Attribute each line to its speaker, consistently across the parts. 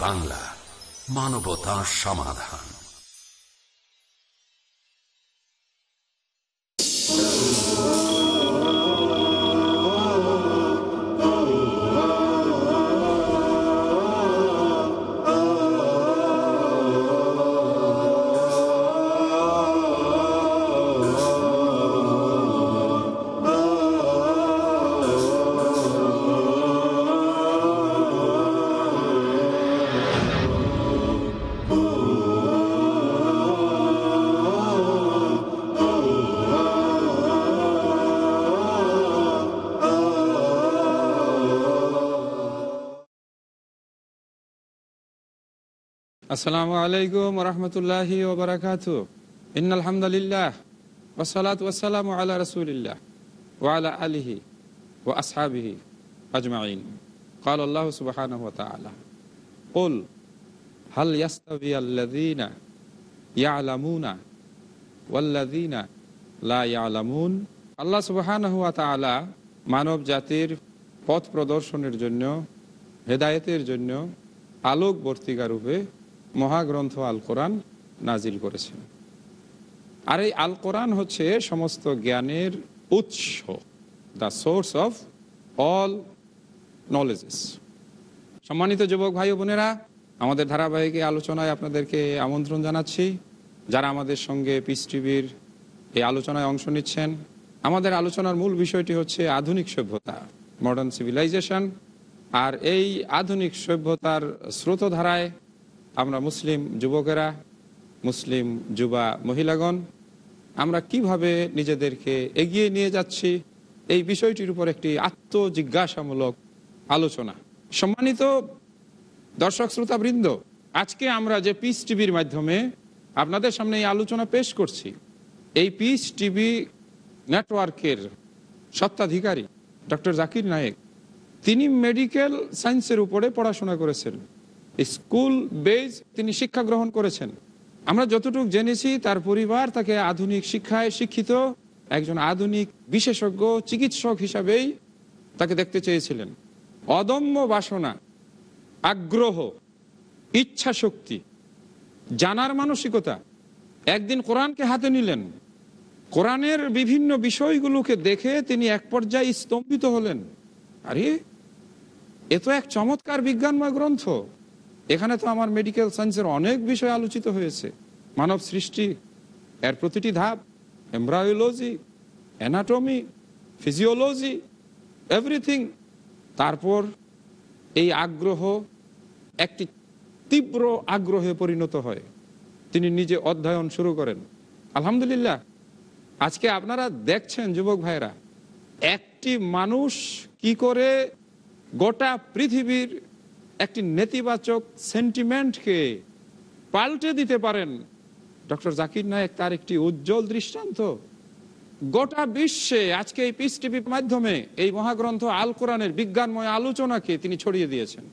Speaker 1: বাংলা মানবতা সমাধান।
Speaker 2: আসসালামু আলাইকুম রহমতুল্লাহি ওবরাকাত ইন আলহামদুলিল্লাহ ওসালাত ওয়াসালামু আলা রসুলিল্লাহ ওয়ালা আলিহি ও আসহাবিহি আজমাইন قال الله سبحانه وتعالى قل هل يستوي الذين يعلمون والذين لا يعلمون আল্লাহ সুবহানাহু ওয়া তাআলা মানব জাতির পথ প্রদর্শনের জন্য হেদায়েতের জন্য আলোক বর্তিকা রূপে মহাগ্রন্থ আল কোরআন নাজিল করেছেন। আর এই আল কোরআন হচ্ছে সমস্ত জ্ঞানের উৎস the source of all knowledges সম্মানিত যুবক ভাই বোনেরা, আমাদের ধারাবাহিক আলোচনায় আপনাদেরকে আমন্ত্রণ জানাচ্ছি। যারা আমাদের সঙ্গে পিস টিভির এই আলোচনায় অংশ নিচ্ছেন, আমাদের আলোচনার মূল বিষয়টি হচ্ছে আধুনিক সভ্যতা মডার্ন সিভিলাইজেশন আর এই আধুনিক সভ্যতার স্রোতধারায় আমরা মুসলিম যুবকেরা, মুসলিম যুবা মহিলাগণ, আমরা কীভাবে নিজেদেরকে এগিয়ে নিয়ে যাচ্ছি? এই বিষয়টির উপর একটি আত্মজিজ্ঞাসামূলক আলোচনা। সম্মানিত দর্শক শ্রোতাবৃন্দ, আজকে আমরা যে পিস টিভির মাধ্যমে আপনাদের সামনে এই আলোচনা পেশ করছি, এই পিস টিভি নেটওয়ার্কের সত্ত্বাধিকারী ডক্টর জাকির নায়েক। তিনি মেডিকেল সায়েন্সের উপরে পড়াশোনা করেছেন। স্কুল বেজ তিনি শিক্ষা গ্রহণ করেছেন। আমরা যতটুকু জেনেছি, তার পরিবার তাকে আধুনিক শিক্ষায় শিক্ষিত একজন আধুনিক বিশেষজ্ঞ চিকিৎসক হিসাবেই তাকে দেখতে চেয়েছিলেন। অদম্য বাসনা, আগ্রহ ইচ্ছা শক্তি জানার মানসিকতা। একদিন কোরআনকে হাতে নিলেন। কোরআনের বিভিন্ন বিষয়গুলোকে দেখে তিনি এক পর্যায়ে স্তম্ভিত হলেন। আরে, এ তো এক চমৎকার বিজ্ঞানময় গ্রন্থ। এখানে তো আমার মেডিকেল সায়েন্সের অনেক বিষয় আলোচিত হয়েছে। মানব সৃষ্টি, এর প্রতিটি ধাপ এমব্রায়োলজি অ্যানাটমি ফিজিওলজি এভরিথিং তারপর এই আগ্রহ একটি তীব্র আগ্রহে পরিণত হয়। তিনি নিজে অধ্যয়ন শুরু করেন। আলহামদুলিল্লাহ, আজকে আপনারা দেখছেন যুবক ভাইরা একটি মানুষ কি করে গোটা পৃথিবীর একটি নেতিবাচক সেন্টিমেন্টকে পাল্টে দিতে পারেন। ডক্টর জাকির নায়েক তার একটি উজ্জ্বল দৃষ্টান্ত। গোটা বিশ্বে আজকে এই পিস টিভির মাধ্যমে এই মহাগ্রন্থ আল কোরআনের বিজ্ঞানময় আলোচনাকে তিনি ছড়িয়ে দিয়েছেন।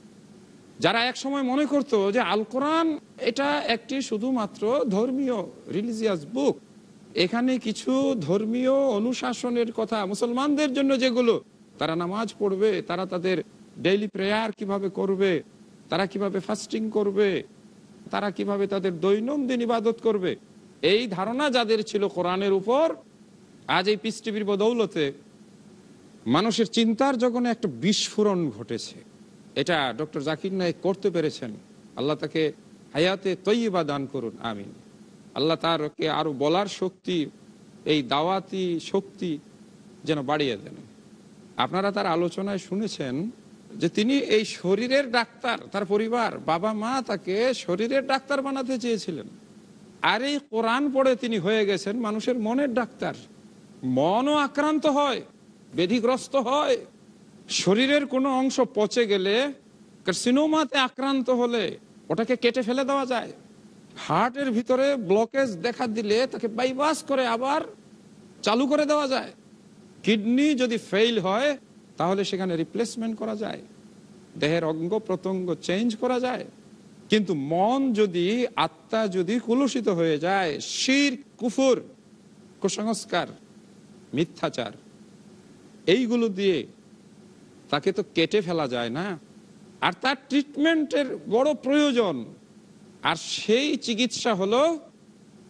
Speaker 2: যারা এক সময় মনে করত যে আল কোরআন এটা একটি শুধুমাত্র ধর্মীয় রিলিজিয়াস বুক এখানে কিছু ধর্মীয় অনুশাসনের কথা মুসলমানদের জন্য যেগুলো, তারা নামাজ পড়বে, তারা তাদের ডেইলি প্রেয়ার কীভাবে করবে? তারা কীভাবে ফাস্টিং করবে? তারা কীভাবে তাদের দৈনন্দিন ইবাদত করবে? এই ধারণা যাদের ছিল কোরআনের উপর, আজ এই পিস টিভির বদৌলতে মানুষের চিন্তার জগনে একটা বিস্ফোরণ ঘটেছে। এটা ডক্টর জাকির নায়ক করতে পেরেছেন। আল্লাহ তাকে হায়াতে তৈবা দান করুন, আমিন। আল্লাহ তারকে আরও বলার শক্তি, এই দাওয়াতি শক্তি যেন বাড়িয়ে দেন। আপনারা তার আলোচনায় শুনেছেন যে তিনি এই শরীরের ডাক্তার, তার পরিবার, বাবা মা তাকে শরীরের ডাক্তার বানাতে চেয়েছিলেন। আর এই কোরআন পড়ে তিনি হয়ে গেছেন মানুষের মনের ডাক্তার। মনও আক্রান্ত হয় বেধিগ্রস্ত হয়। শরীরের কোনো অংশ পচে গেলে সিনোমাতে আক্রান্ত হলে ওটাকে কেটে ফেলে দেওয়া যায়। হার্টের ভিতরে ব্লকেজ দেখা দিলে তাকে বাইপাস করে আবার চালু করে দেওয়া যায়। কিডনি যদি ফেইল হয় তাহলে সেখানে রিপ্লেসমেন্ট করা যায়। দেহের অঙ্গ প্রত্যঙ্গ চেঞ্জ করা যায়। কিন্তু মন যদি, আত্মা যদি কুলুষিত হয়ে যায়, শির, কুফুর, কুসংস্কার, মিথ্যাচার, এইগুলো দিয়ে তাকে তো কেটে ফেলা যায় না। আর তার ট্রিটমেন্টের বড় প্রয়োজন। আর সেই চিকিৎসা হলো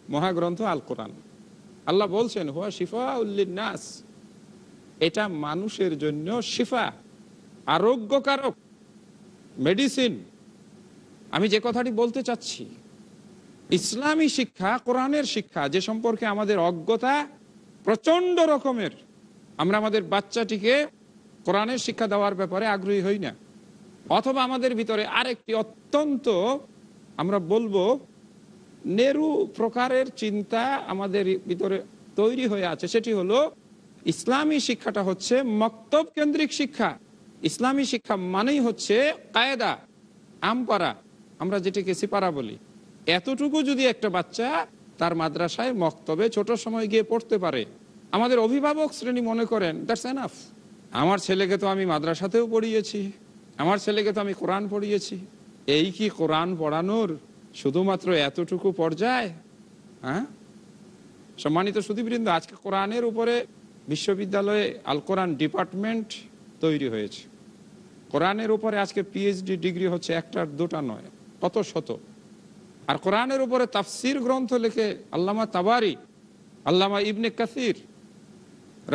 Speaker 2: মহাগ্রন্থ আল কোরআন আল্লাহ বলছেন, হুয়া শিফা উল্লিন নাস এটা মানুষের জন্য শিফা, আরোগ্যকারক মেডিসিন আমি যে কথাটি বলতে চাচ্ছি, ইসলামী শিক্ষা, কোরআনের শিক্ষা, যে সম্পর্কে আমাদের অজ্ঞতা প্রচণ্ড রকমের, আমরা আমাদের বাচ্চাটিকে কোরআনের শিক্ষা দেওয়ার ব্যাপারে আগ্রহী হই না। অথবা আমাদের ভিতরে আরেকটি অত্যন্ত, আমরা বলব, নেরু প্রকারের চিন্তা আমাদের ভিতরে তৈরি হয়ে আছে, সেটি হলো ইসলামী শিক্ষাটা হচ্ছে মক্তব কেন্দ্রিক শিক্ষা। ইসলামী শিক্ষা মানেই হচ্ছে কায়দা আমপারা আমরা যেটিকে সিপারা বলি। এতটুকু যদি একটা বাচ্চা তার মাদ্রাসায় মক্তবে ছোট সময় গিয়ে পড়তে পারে, আমাদের অভিভাবক শ্রেণি মনে করেন দ্যাটস এনাফ আমার ছেলেকে তো আমি মাদ্রাসাতেও পড়িয়েছি, আমার ছেলেকে তো আমি কোরআন পড়িয়েছি। এই কি কোরআন পড়ানোর শুধুমাত্র এতটুকু পর্যায়? হ্যাঁ? সম্মানিত সুদীবৃন্দ আজকে কোরআনের উপরে বিশ্ববিদ্যালয়ে আল কোরআন ডিপার্টমেন্ট তৈরি হয়েছে। কোরআনের উপরে আজকে পিএইচডি ডিগ্রি হচ্ছে একটা দুটা নয়, কত শত। আর কোরআনের উপরে তাফসির গ্রন্থ লিখে আল্লামা তাবারি, আল্লামা ইবনে কাসির,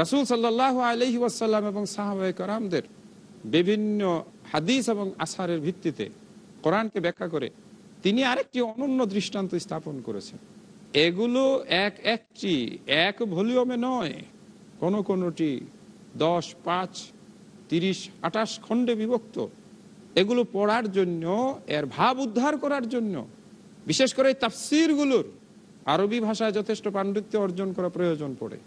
Speaker 2: রাসুল সাল্লাহ আলহি ওয়াসাল্লাম এবং সাহাবাই কারামদের বিভিন্ন হাদিস এবং আসারের ভিত্তিতে কোরআনকে ব্যাখ্যা করে তিনি আরেকটি অনন্য দৃষ্টান্ত স্থাপন করেছেন। এগুলো এক একটি, এক ভলিউমে নয়। কোন কোনটি দশ, পাঁচ, তিরিশ, আঠাশ খণ্ডে বিভক্ত। এগুলো পড়ার জন্য, এর ভাব উদ্ধার করার জন্য, বিশেষ করে তাফসিরগুলোর আরবি ভাষায় যথেষ্ট পাণ্ডিত্য অর্জন করা প্রয়োজন পড়ে।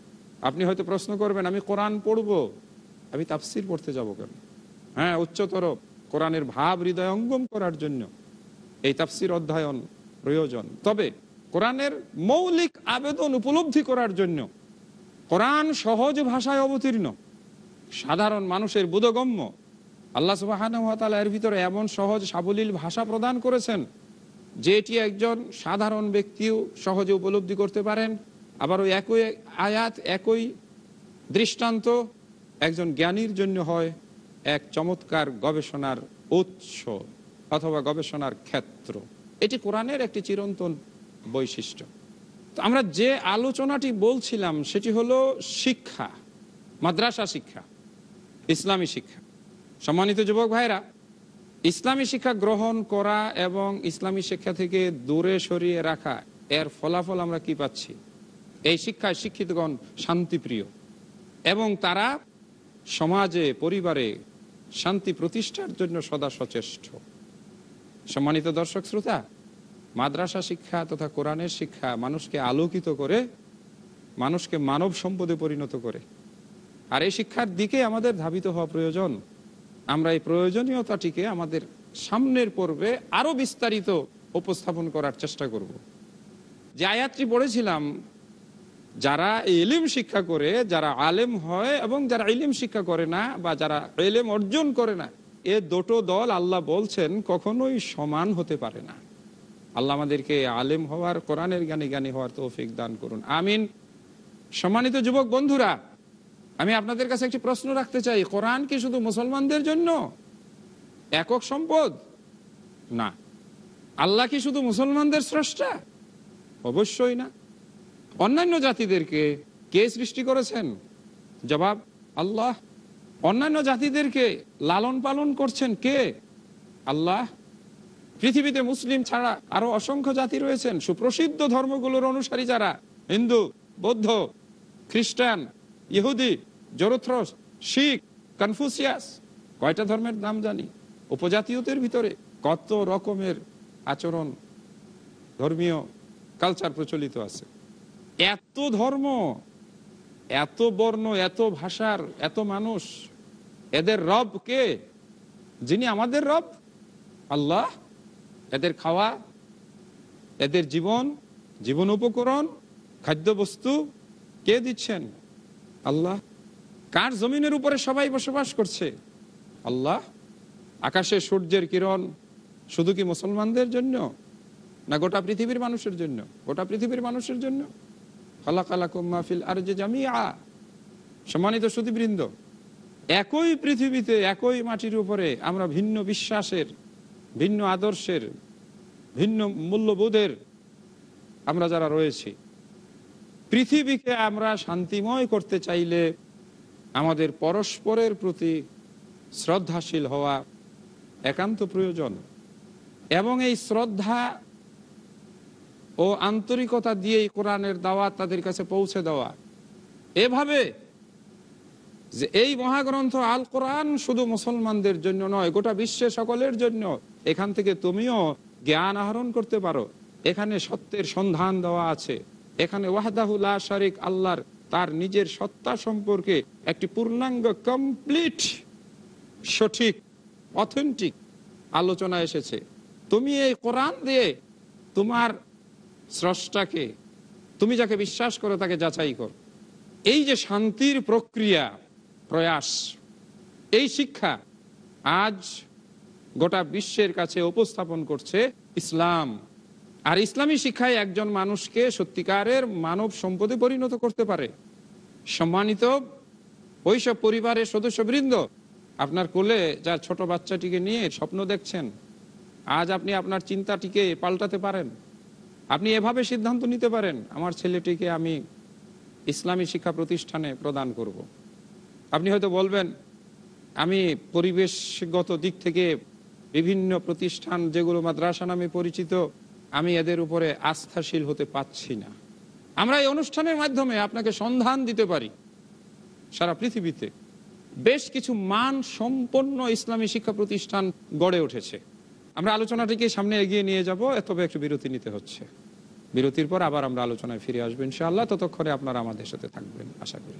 Speaker 2: আপনি হয়তো প্রশ্ন করবেন, আমি কোরআন পড়ব? আমি তাফসির পড়তে যাব কেন? হ্যাঁ উচ্চতর কোরআনের ভাব হৃদয়ঙ্গম করার জন্য এই তাফসির অধ্যয়ন প্রয়োজন। তবে কোরআনের মৌলিক আবেদন উপলব্ধি করার জন্য কোরআন সহজ ভাষায় অবতীর্ণ, সাধারণ মানুষের বোধগম্য। আল্লাহ সুবাহ এর ভিতরে এমন সহজ সাবলীল ভাষা প্রদান করেছেন, যেটি একজন সাধারণ ব্যক্তিও সহজে উপলব্ধি করতে পারেন। আবার ওই একই আয়াত, একই দৃষ্টান্ত একজন জ্ঞানীর জন্য হয় এক চমৎকার গবেষণার উৎস অথবা গবেষণার ক্ষেত্র। এটি কোরআনের একটি চিরন্তন বৈশিষ্ট্য। তো আমরা যে আলোচনাটি বলছিলাম, সেটি হলো শিক্ষা, মাদ্রাসা শিক্ষা, ইসলামী শিক্ষা। সম্মানিত যুবক ভাইরা ইসলামী শিক্ষা গ্রহণ করা এবং ইসলামী শিক্ষা থেকে দূরে সরিয়ে রাখা, এর ফলাফল আমরা কি পাচ্ছি? এই শিক্ষায় শিক্ষিতগণ শান্তিপ্রিয় এবং তারা সমাজে, পরিবারে শান্তি প্রতিষ্ঠার জন্য সদা সচেষ্ট। সম্মানিত দর্শক, শ্রোতা মাদ্রাসা শিক্ষা তথা কোরআনের শিক্ষা মানুষকে আলোকিত করে, মানুষকে মানব সম্পদে পরিণত করে। আর এই শিক্ষার দিকে আমাদের ধাবিত হওয়া প্রয়োজন। আমরা এই প্রয়োজনীয়তাটিকে আমাদের সামনের পর্বে আরও বিস্তারিত উপস্থাপন করার চেষ্টা করব। যে আয়াতটি পড়েছিলাম, যারা এলিম শিক্ষা করে, যারা আলেম হয় এবং যারা ইলিম শিক্ষা করে না বা যারা এলেম অর্জন করে না, এ দুটো দল আল্লাহ বলছেন কখনোই সমান হতে পারে না। আল্লাহ আমাদেরকে আলেম হওয়ার, কোরআনের জ্ঞানী জ্ঞানী হওয়ার তৌফিক দান করুন। আমিন। সম্মানিত যুবক বন্ধুরা, আমি আপনাদের কাছে একটি প্রশ্ন রাখতে চাই। কোরআন কি শুধু মুসলমানদের জন্য একক সম্পদ? না। আল্লাহ কি শুধু মুসলমানদের স্রষ্টা? অবশ্যই না। অন্যান্য জাতিদেরকে কে সৃষ্টি করেছেন? জবাব, আল্লাহ। অন্যান্য জাতিদেরকে লালন পালন করছেন কে? আল্লাহ। পৃথিবীতে মুসলিম ছাড়া আরও অসংখ্য জাতি রয়েছেন। সুপ্রসিদ্ধ ধর্মগুলোর অনুসারী যারা? হিন্দু, বৌদ্ধ, খ্রিস্টান, ইহুদি, জরথ্রস, শিখ, কনফুসিয়াস। কয়টা ধর্মের নাম জানি? উপজাতীয়দের ভিতরে কত রকমের আচরণ ধর্মীয় কালচার প্রচলিত আছে? এত ধর্ম, এত বর্ণ, এত ভাষার, এত মানুষ, এদের রব কে? যিনি আমাদের রব? আল্লাহ? এদের খাওয়া এদের জীবন জীবন উপকরণ, খাদ্যবস্তু কে দিচ্ছেন? আল্লাহ। কার জমিনের উপরে সবাই বসবাস করছে? আল্লাহ। আকাশে সূর্যের কিরণ শুধু কি মুসলমানদের জন্য? না গোটা পৃথিবীর মানুষের জন্য? গোটা পৃথিবীর মানুষের জন্য? মাহফিল আর যে জামিয়া সম্মানিত সুদীবৃন্দ একই পৃথিবীতে একই মাটির উপরে আমরা ভিন্ন বিশ্বাসের ভিন্ন আদর্শের, ভিন্ন মূল্যবোধের আমরা যারা রয়েছি, পৃথিবীকে আমরা শান্তিময় করতে চাইলে আমাদের পরস্পরের প্রতি শ্রদ্ধাশীল হওয়া একান্ত প্রয়োজন এবং এই শ্রদ্ধা ও আন্তরিকতা দিয়েই কোরআনের দাওয়াত তাদের কাছে পৌঁছে দেওয়া। এভাবে যে এই মহাগ্রন্থ আল কোরআন শুধু মুসলমানদের জন্য নয়, গোটা বিশ্বে সকলের জন্য এখান থেকে তুমিও জ্ঞান আহরণ করতে পারো। এখানে সত্যের সন্ধান দেওয়া আছে। এখানে ওয়াহদাহুল্লাহ শারিক আল্লাহর, তার নিজের সত্তা সম্পর্কে একটি পূর্ণাঙ্গ কমপ্লিট সঠিক অথেন্টিক আলোচনা এসেছে। তুমি এই কোরআন দিয়ে তোমার স্রষ্টাকে, তুমি যাকে বিশ্বাস করো তাকে যাচাই কর। এই যে শান্তির প্রক্রিয়া, প্রয়াস, এই শিক্ষা আজ গোটা বিশ্বের কাছে উপস্থাপন করছে ইসলাম। আর ইসলামী শিক্ষায় একজন মানুষকে সত্যিকারের মানব সম্পদে পরিণত করতে পারে। সম্মানিত ওইসব পরিবারের সদস্যবৃন্দ, আপনার কোলে যার ছোট বাচ্চাটিকে নিয়ে স্বপ্ন দেখছেন, আজ আপনি আপনার চিন্তাটিকে পাল্টাতে পারেন। আপনি এভাবে সিদ্ধান্ত নিতে পারেন, আমার ছেলেটিকে আমি ইসলামী শিক্ষা প্রতিষ্ঠানে প্রদান করব। আপনি হয়তো বলবেন, আমি পরিবেশগত দিক থেকে বিভিন্ন প্রতিষ্ঠান, যেগুলো মাদ্রাসা নামে পরিচিত, আমি এদের উপরে আস্থাশীল হতে পাচ্ছি না। আমরা এই অনুষ্ঠানের মাধ্যমে আপনাকে সন্ধান দিতে পারি সারা পৃথিবীতে। বেশ কিছু মান সম্পন্ন ইসলামী শিক্ষা প্রতিষ্ঠান গড়ে উঠেছে। আমরা আলোচনাটিকে সামনে এগিয়ে নিয়ে যাব, তবে একটু বিরতি নিতে হচ্ছে। বিরতির পর আবার আমরা আলোচনায় ফিরে আসব ইনশাআল্লাহ। ততক্ষণে আপনারা আমাদের সাথে থাকবেন, আশা করি।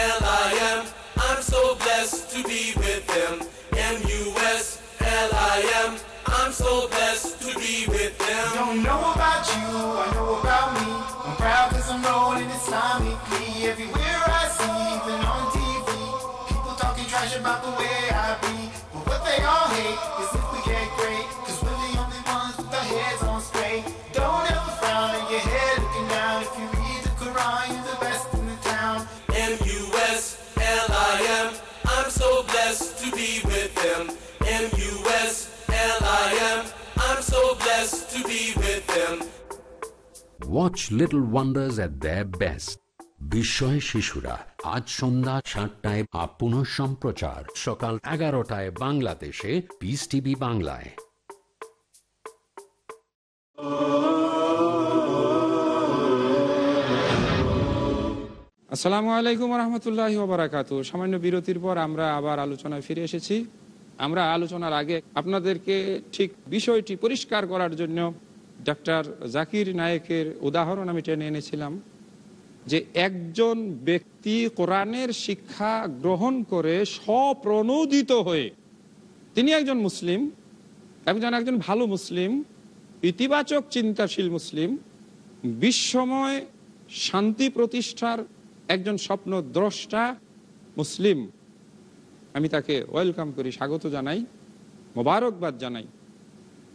Speaker 3: M-U-S-L-I-M. I'm so blessed to be with them. M-U-S-L-I-M. I'm so blessed to
Speaker 4: be with watch little wonders at the best
Speaker 1: বিস্ময় শিশুরা আজ সন্ধ্যা সাতটায় আপন সম্প্রচার। সকাল এগারোটায় বাংলাদেশে পিস টিভি বাংলায়।
Speaker 2: আসসালামু আলাইকুম রহমতুল্লাহ বারাকাতু সামান্য বিরতির পর আমরা আবার আলোচনায় ফিরে এসেছি। আমরা আলোচনার আগে আপনাদেরকে ঠিক বিষয়টি পরিষ্কার করার জন্য ডাক্তার জাকির নায়েকের উদাহরণ আমি টেনে এনেছিলাম যে একজন ব্যক্তি কোরআনের শিক্ষা গ্রহণ করে স্বপ্রণোদিত হয়ে তিনি একজন মুসলিম, একজন একজন ভালো মুসলিম, ইতিবাচক চিন্তাশীল মুসলিম, বিশ্বময় শান্তি প্রতিষ্ঠার একজন স্বপ্ন দ্রষ্টা মুসলিম। আমি তাকে ওয়েলকাম করি, স্বাগত জানাই, মোবারকবাদ জানাই।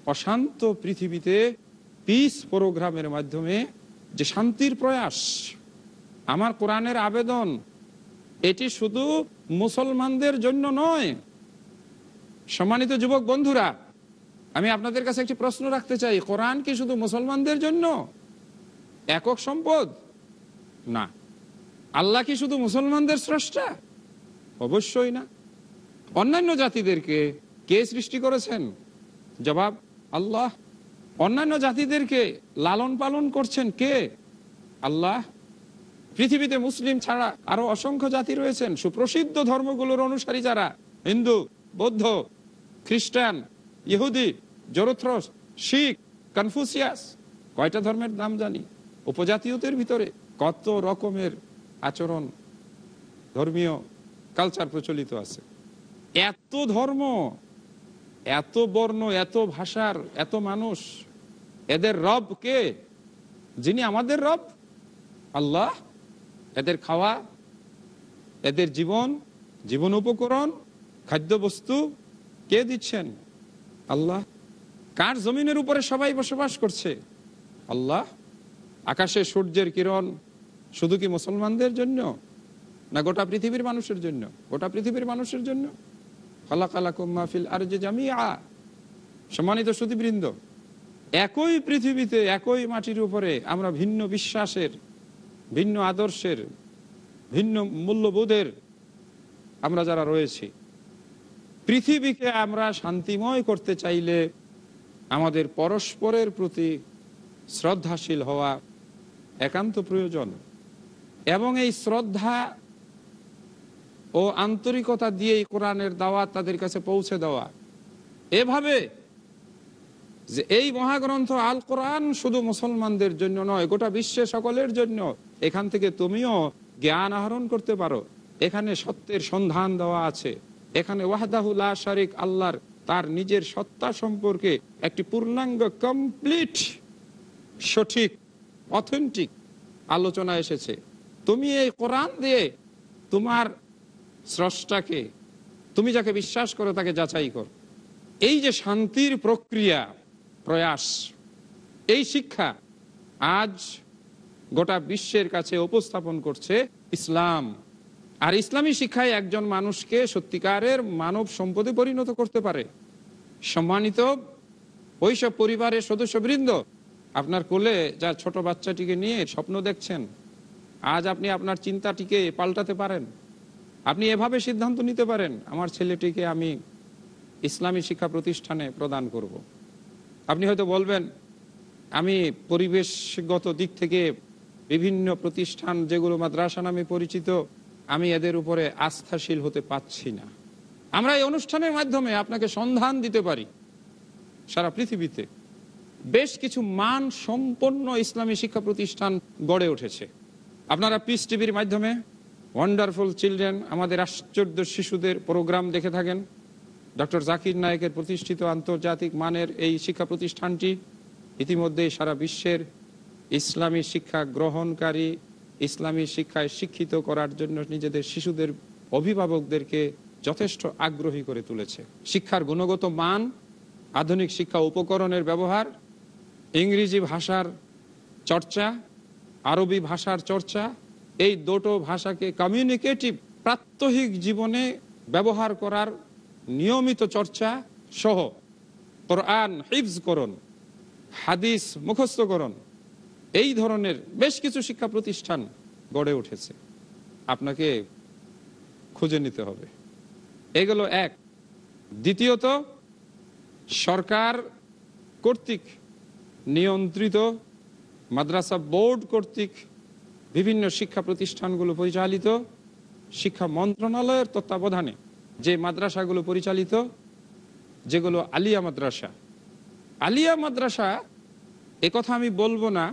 Speaker 2: অশান্ত পৃথিবীতে পিস প্রোগ্রামের মাধ্যমে যে শান্তির প্রয়াস, আমার কোরআনের আবেদন, এটি শুধু মুসলমানদের জন্য নয়। সম্মানিত যুবক বন্ধুরা, আমি আপনাদের কাছে একটি প্রশ্ন রাখতে চাই। কোরআন কি শুধু মুসলমানদের জন্য একক সম্পদ? না। আল্লাহ কি শুধু মুসলমানদের স্রষ্টা? অবশ্যই না। অন্যান্য জাতিদেরকে কে সৃষ্টি করেছেন? জবাব, আল্লাহ। অন্যান্য জাতিদেরকে লালন পালন করছেন কে? আল্লাহ। পৃথিবীতে মুসলিম ছাড়া আরও অসংখ্য জাতি রয়েছেন। সুপ্রসিদ্ধ ধর্মগুলোর অনুসারী যারা? হিন্দু, বৌদ্ধ, খ্রিস্টান, ইহুদি, জরথ্রস, শিখ, কনফুসিয়াস। কয়টা ধর্মের নাম জানি? উপজাতীয়দের ভিতরে কত রকমের আচরণ ধর্মীয় কালচার প্রচলিত আছে? এত ধর্ম এত বর্ণ, এত ভাষার, এত মানুষ, এদের রব কে? যিনি আমাদের রব, আল্লাহ, এদের খাওয়া, এদের জীবন জীবন উপকরণ, খাদ্যবস্তু কে দিচ্ছেন? আল্লাহ। কার জমিনের উপরে সবাই বসবাস করছে? আল্লাহ। আকাশে সূর্যের কিরণ, শুধু কি মুসলমানদের জন্য? না গোটা পৃথিবীর মানুষের জন্য? গোটা পৃথিবীর মানুষের জন্য? যে সম্মানিত সুদীবৃন্দ একই পৃথিবীতে একই মাটির উপরে আমরা ভিন্ন বিশ্বাসের, ভিন্ন আদর্শের, ভিন্ন মূল্যবোধের আমরা যারা রয়েছি, পৃথিবীকে আমরা শান্তিময় করতে চাইলে আমাদের পরস্পরের প্রতি শ্রদ্ধাশীল হওয়া একান্ত প্রয়োজন এবং এই শ্রদ্ধা ও আন্তরিকতা দিয়েই কোরআনের দাওয়াত তাদের কাছে পৌঁছে দেওয়া। এভাবে যে এই মহাগ্রন্থ আল কোরআন শুধু মুসলমানদের জন্য নয়, গোটা বিশ্বে সকলের জন্য। এখান থেকে তুমিও জ্ঞান আহরণ করতে পারো। এখানে সত্যের সন্ধান দেওয়া আছে। এখানে ওয়াহদাহুল্লাহ শারিক আল্লাহর, তার নিজের সত্তা সম্পর্কে একটি পূর্ণাঙ্গ কমপ্লিট সঠিক অথেন্টিক আলোচনা এসেছে। তুমি এই কোরআন দিয়ে তোমার স্রষ্টাকে, তুমি যাকে বিশ্বাস করো তাকে যাচাই কর। এই যে শান্তির প্রক্রিয়া, প্রয়াস, এই শিক্ষা আজ গোটা বিশ্বের কাছে উপস্থাপন করছে ইসলাম। আর ইসলামী শিক্ষায় একজন মানুষকে সত্যিকারের মানব সম্পদে পরিণত করতে পারে। সম্মানিত ওইসব পরিবারের সদস্যবৃন্দ, আপনার কোলে যা ছোট বাচ্চাটিকে নিয়ে স্বপ্ন দেখছেন, আজ আপনি আপনার চিন্তাটিকে পাল্টাতে পারেন। আপনি এভাবে সিদ্ধান্ত নিতে পারেন, আমার ছেলেটিকে আমি ইসলামী শিক্ষা প্রতিষ্ঠানে প্রদান করব। আপনি হয়তো বলবেন, আমি পরিবেশগত দিক থেকে বিভিন্ন প্রতিষ্ঠান, যেগুলো মাদ্রাসা নামে পরিচিত, আমি এদের উপরে আস্থাশীল হতে পাচ্ছি না। আমরা এই অনুষ্ঠানের মাধ্যমে আপনাকে সন্ধান দিতে পারি সারা পৃথিবীতে। বেশ কিছু মান সম্পন্ন ইসলামী শিক্ষা প্রতিষ্ঠান গড়ে উঠেছে। আপনারা পিস টিভির মাধ্যমে ওয়ান্ডারফুল চিলড্রেন আমাদের আশ্চর্য শিশুদের প্রোগ্রাম দেখে থাকেন। ডক্টর জাকির নায়কের প্রতিষ্ঠিত আন্তর্জাতিক মানের এই শিক্ষা প্রতিষ্ঠানটি ইতিমধ্যে সারা বিশ্বের ইসলামী শিক্ষা গ্রহণকারী, ইসলামী শিক্ষায় শিক্ষিত করার জন্য নিজেদের শিশুদের অভিভাবকদেরকে যথেষ্ট আগ্রহী করে তুলেছে। শিক্ষার গুণগত মান, আধুনিক শিক্ষা উপকরণের ব্যবহার, ইংরেজি ভাষার চর্চা, আরবি ভাষার চর্চা এই দুটো ভাষাকে কমিউনিকেটিভ প্রাত্যহিক জীবনে ব্যবহার করার নিয়মিত চর্চা সহ কোরআন হিফজ করুন, হাদিস মুখস্থ মুখস্থকরণ এই ধরনের বেশ কিছু শিক্ষা প্রতিষ্ঠান গড়ে উঠেছে। আপনাকে খুঁজে নিতে হবে। এগুলো এক। দ্বিতীয়ত, সরকার কর্তৃক নিয়ন্ত্রিত মাদ্রাসা বোর্ড কর্তৃক বিভিন্ন শিক্ষা প্রতিষ্ঠানগুলো পরিচালিত, শিক্ষা মন্ত্রণালয়ের তত্ত্বাবধানে যে মাদ্রাসাগুলো পরিচালিত, যেগুলো আলিয়া মাদ্রাসা। আলিয়া মাদ্রাসা কথা আমি বলব না,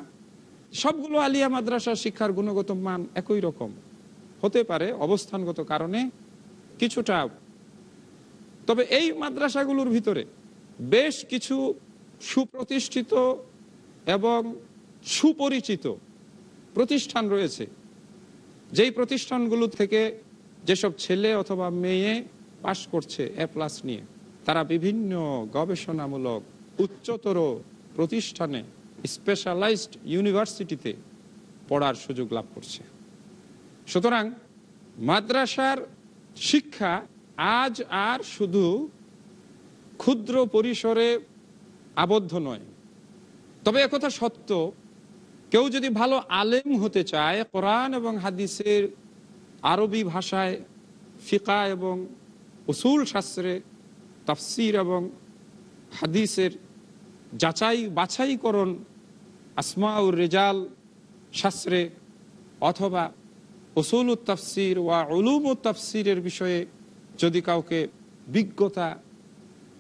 Speaker 2: সবগুলো আলিয়া মাদ্রাসা শিক্ষার গুণগত মান একই রকম। হতে পারে অবস্থানগত কারণে কিছুটা, তবে এই মাদ্রাসাগুলোর ভিতরে বেশ কিছু সুপ্রতিষ্ঠিত এবং সুপরিচিত প্রতিষ্ঠান রয়েছে। যেই প্রতিষ্ঠানগুলো থেকে যেসব ছেলে অথবা মেয়ে পাশ করছে এ প্লাস নিয়ে, তারা বিভিন্ন গবেষণামূলক উচ্চতর প্রতিষ্ঠানে স্পেশালাইজড ইউনিভার্সিটিতে পড়ার সুযোগ লাভ করছে। সুতরাং মাদ্রাসার শিক্ষা আজ আর শুধু ক্ষুদ্র পরিসরে আবদ্ধ নয়, তবে একথা সত্য কেউ যদি ভালো আলেম হতে চায়, কোরআন এবং হাদিসের আরবি ভাষায় ফিকা এবং উসুল শাস্ত্রে তাফসির এবং হাদিসের যাচাই বাছাইকরণ আসমাউর রেজাল শাস্ত্রে অথবা উসুল তাফসির ওয়া উলুম তাফসিরের বিষয়ে যদি কাউকে বিজ্ঞতা,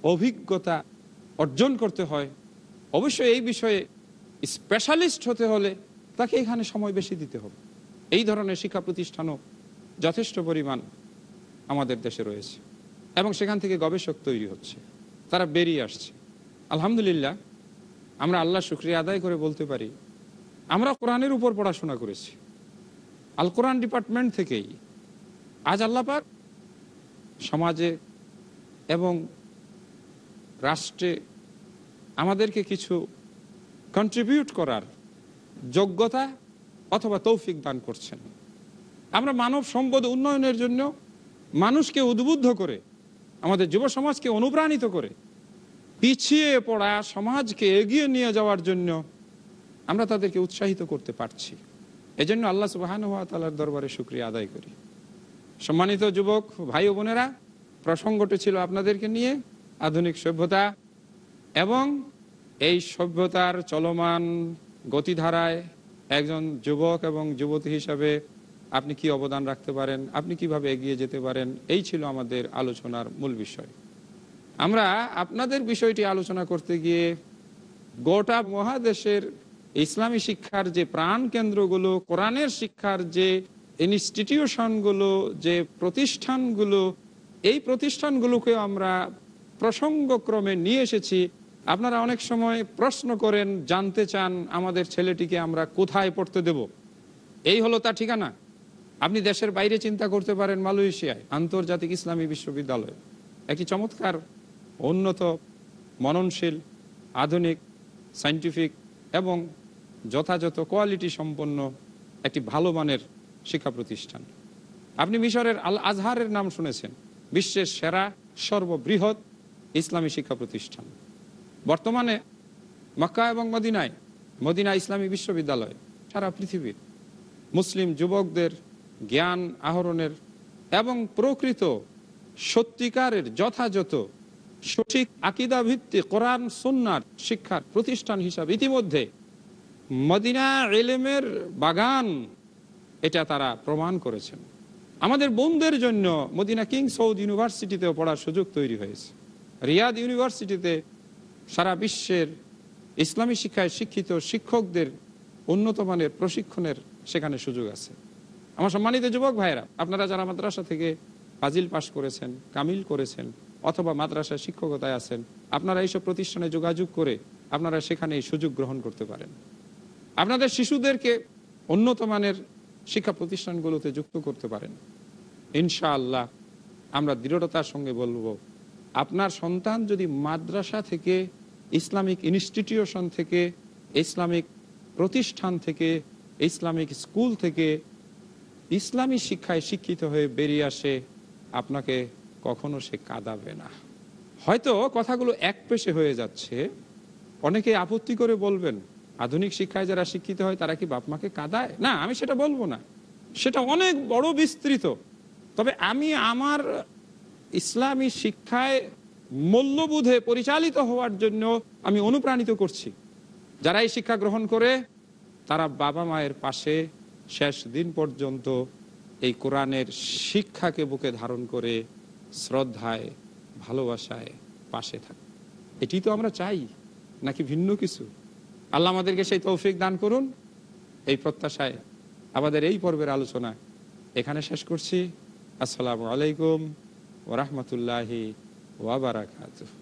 Speaker 2: অভিজ্ঞতা অর্জন করতে হয়, অবশ্যই এই বিষয়ে স্পেশালিস্ট হতে হলে তাকে এখানে সময় বেশি দিতে হবে। এই ধরনের শিক্ষা প্রতিষ্ঠানও যথেষ্ট পরিমাণ আমাদের দেশে রয়েছে এবং সেখান থেকে গবেষক তৈরি হচ্ছে। তারা বেরিয়ে আসছে। আলহামদুলিল্লাহ, আমরা আল্লাহ শুক্রিয়া আদায় করে বলতে পারি, আমরা কোরআনের উপর পড়াশোনা করেছি। আল কোরআন ডিপার্টমেন্ট থেকেই আজ আল্লাপাক সমাজে এবং রাষ্ট্রে আমাদেরকে কিছু কন্ট্রিবিউট করার যোগ্যতা অথবা তৌফিক দান করছেন। আমরা মানব সম্পদ উন্নয়নের জন্য মানুষকে উদ্বুদ্ধ করে, আমাদের যুব সমাজকে অনুপ্রাণিত করে, পিছিয়ে পড়া সমাজকে এগিয়ে নিয়ে যাওয়ার জন্য আমরা তাদেরকে উৎসাহিত করতে পারছি। এজন্য আল্লাহ সুবাহান হাত তালার দরবারে শুক্রিয়া আদায় করি। সম্মানিত যুবক, ভাই বোনেরা, প্রসঙ্গটি ছিল আপনাদেরকে নিয়ে, আধুনিক সভ্যতা এবং এই সভ্যতার চলমান গতিধারায় একজন যুবক এবং যুবতী হিসাবে আপনি কি অবদান রাখতে পারেন? আপনি কীভাবে এগিয়ে যেতে পারেন? এই ছিল আমাদের আলোচনার মূল বিষয়। আমরা আপনাদের বিষয়টি আলোচনা করতে গিয়ে গোটা মহাদেশের ইসলামী শিক্ষার যে প্রাণ কেন্দ্রগুলো, কোরআনের শিক্ষার যে ইনস্টিটিউশনগুলো যে প্রতিষ্ঠানগুলো, এই প্রতিষ্ঠানগুলোকে আমরা প্রসঙ্গক্রমে নিয়ে এসেছি। আপনারা অনেক সময় প্রশ্ন করেন, জানতে চান, আমাদের ছেলেটিকে আমরা কোথায় পড়তে দেব? এই হলো তার ঠিকানা। আপনি দেশের বাইরে চিন্তা করতে পারেন মালয়েশিয়ায়, আন্তর্জাতিক ইসলামী বিশ্ববিদ্যালয়। একটি চমৎকার, উন্নত, মননশীল, আধুনিক সাইন্টিফিক এবং যথাযথ কোয়ালিটি সম্পন্ন একটি ভালো মানের শিক্ষা প্রতিষ্ঠান। আপনি মিশরের আল আজহারের নাম শুনেছেন, বিশ্বের সেরা সর্ববৃহৎ ইসলামী শিক্ষা প্রতিষ্ঠান। বর্তমানে মক্কা এবং মদিনায়, মদিনা ইসলামী বিশ্ববিদ্যালয়, সারা পৃথিবীর মুসলিম যুবকদের জ্ঞান আহরণের এবং প্রকৃত সত্যিকারের যথাযথ সঠিক আকিদা ভিত্তিক কোরআন সন্ন্যার শিক্ষার প্রতিষ্ঠান হিসাবে ইতিমধ্যে মদিনা এলেমের বাগান এটা তারা প্রমাণ করেছেন। আমাদের বোনদের জন্য মদিনা কিং সৌদ ইউনিভার্সিটিতেও পড়ার সুযোগ তৈরি হয়েছে। রিয়াদ ইউনিভার্সিটিতে সারা বিশ্বের ইসলামী শিক্ষায় শিক্ষিত শিক্ষকদের উন্নত মানের প্রশিক্ষণের সেখানে সুযোগ আছে। আমার সম্মানিত যুবক ভাইয়েরা, আপনারা যারা মাদ্রাসা থেকে ফাজিল পাশ করেছেন, কামিল করেছেন, অথবা মাদ্রাসায় শিক্ষকতায় আছেন, আপনারা এইসব প্রতিষ্ঠানে যোগাযোগ করে আপনারা সেখানে এই সুযোগ গ্রহণ করতে পারেন। আপনাদের শিশুদেরকে উন্নত মানের শিক্ষা প্রতিষ্ঠানগুলোতে যুক্ত করতে পারেন। ইনশাআল্লাহ আমরা দৃঢ়তার সঙ্গে বলব আপনার সন্তান যদি মাদ্রাসা থেকে, ইসলামিক ইনস্টিটিউশন থেকে, ইসলামিক প্রতিষ্ঠান থেকে, ইসলামিক স্কুল থেকে ইসলামী শিক্ষায় শিক্ষিত হয়ে বেরিয়ে আসে, আপনাকে কখনো সে কাঁদাবে না। হয়তো কথাগুলো এক পেশে হয়ে যাচ্ছে, অনেকে আপত্তি করে বলবেন, আধুনিক শিক্ষায় যারা শিক্ষিত হয় তারা কি বাপ মাকে কাদায়? না, আমি সেটা বলব না। সেটা অনেক বড় বিস্তৃত। তবে আমি আমার ইসলামী শিক্ষায় মূল্যবোধে পরিচালিত হওয়ার জন্য আমি অনুপ্রাণিত করছি। যারা এই শিক্ষা গ্রহণ করে, তারা বাবা মায়ের পাশে শেষ দিন পর্যন্ত এই কোরআনের শিক্ষাকে বুকে ধারণ করে শ্রদ্ধায়, ভালোবাসায় পাশে থাকে এটি তো আমরা চাই, নাকি ভিন্ন কিছু? আল্লাহ আমাদেরকে সেই তৌফিক দান করুন। এই প্রত্যাশায় আমাদের এই পর্বের আলোচনা এখানে শেষ করছি। আসসালামু আলাইকুম। ورحمة الله وبركاته.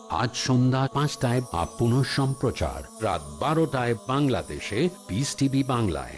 Speaker 1: আজ সন্ধ্যা পাঁচটায় বা পুনঃ সম্প্রচার রাত বারোটায় বাংলাদেশে পিস টিভি বাংলায়।